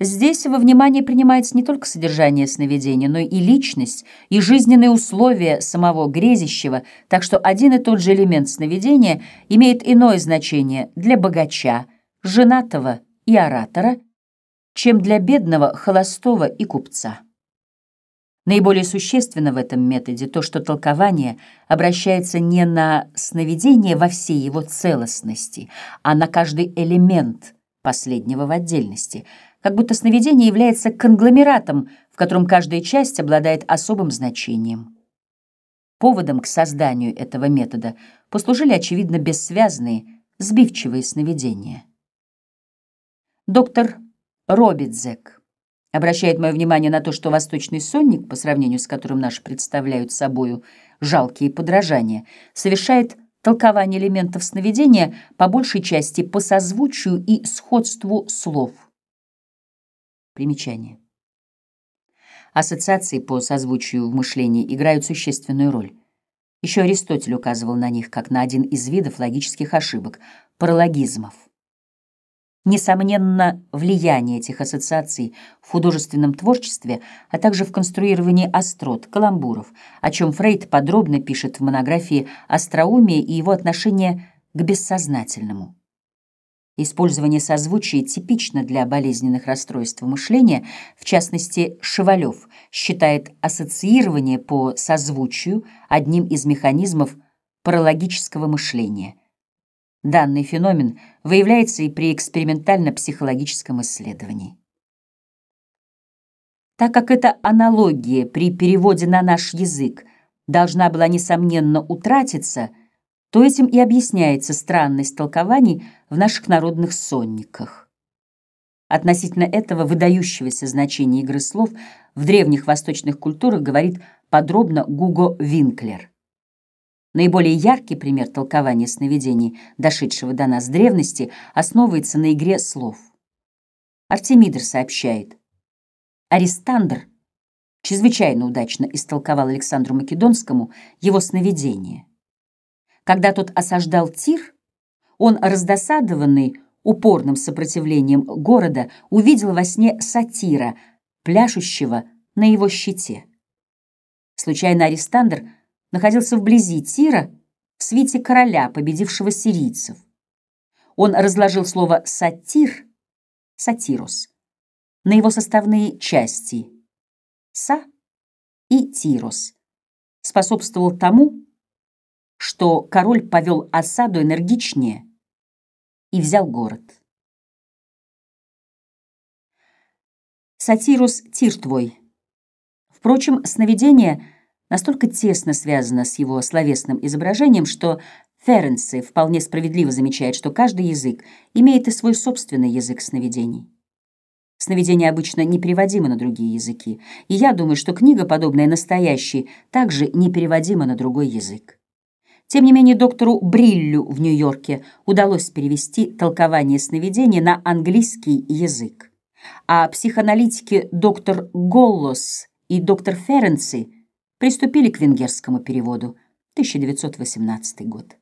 Здесь во внимание принимается не только содержание сновидения, но и личность, и жизненные условия самого грезящего, так что один и тот же элемент сновидения имеет иное значение для богача, женатого и оратора, чем для бедного, холостого и купца. Наиболее существенно в этом методе то, что толкование обращается не на сновидение во всей его целостности, а на каждый элемент последнего в отдельности, как будто сновидение является конгломератом, в котором каждая часть обладает особым значением. Поводом к созданию этого метода послужили, очевидно, бессвязные, сбивчивые сновидения. Доктор Робидзек обращает мое внимание на то, что восточный сонник, по сравнению с которым наши представляют собою жалкие подражания, совершает толкование элементов сновидения по большей части по созвучию и сходству слов. Примечание. Ассоциации по созвучию в мышлении играют существенную роль. Еще Аристотель указывал на них как на один из видов логических ошибок – паралогизмов. Несомненно, влияние этих ассоциаций в художественном творчестве, а также в конструировании острот, каламбуров, о чем Фрейд подробно пишет в монографии «Остроумие и его отношение к бессознательному». Использование созвучия типично для болезненных расстройств мышления, в частности, Шевалев считает ассоциирование по созвучию одним из механизмов паралогического мышления – Данный феномен выявляется и при экспериментально-психологическом исследовании. Так как эта аналогия при переводе на наш язык должна была, несомненно, утратиться, то этим и объясняется странность толкований в наших народных сонниках. Относительно этого выдающегося значения игры слов в древних восточных культурах говорит подробно Гуго Винклер. Наиболее яркий пример толкования сновидений, дошедшего до нас древности, основывается на игре слов. Артемидр сообщает, Аристандр чрезвычайно удачно истолковал Александру Македонскому его сновидение. Когда тот осаждал Тир, он, раздосадованный упорным сопротивлением города, увидел во сне сатира, пляшущего на его щите. Случайно Аристандр — находился вблизи Тира в свите короля, победившего сирийцев. Он разложил слово «сатир» — «сатирос» на его составные части «са» и «тирос», способствовал тому, что король повел осаду энергичнее и взял город. Сатирус — тир твой. Впрочем, сновидение — настолько тесно связано с его словесным изображением, что Ференци вполне справедливо замечает, что каждый язык имеет и свой собственный язык сновидений. Сновидения обычно непереводимы на другие языки, и я думаю, что книга, подобная настоящей, также непереводима на другой язык. Тем не менее, доктору Бриллю в Нью-Йорке удалось перевести толкование сновидения на английский язык, а психоаналитики доктор Голлос и доктор Ференци приступили к венгерскому переводу 1918 год.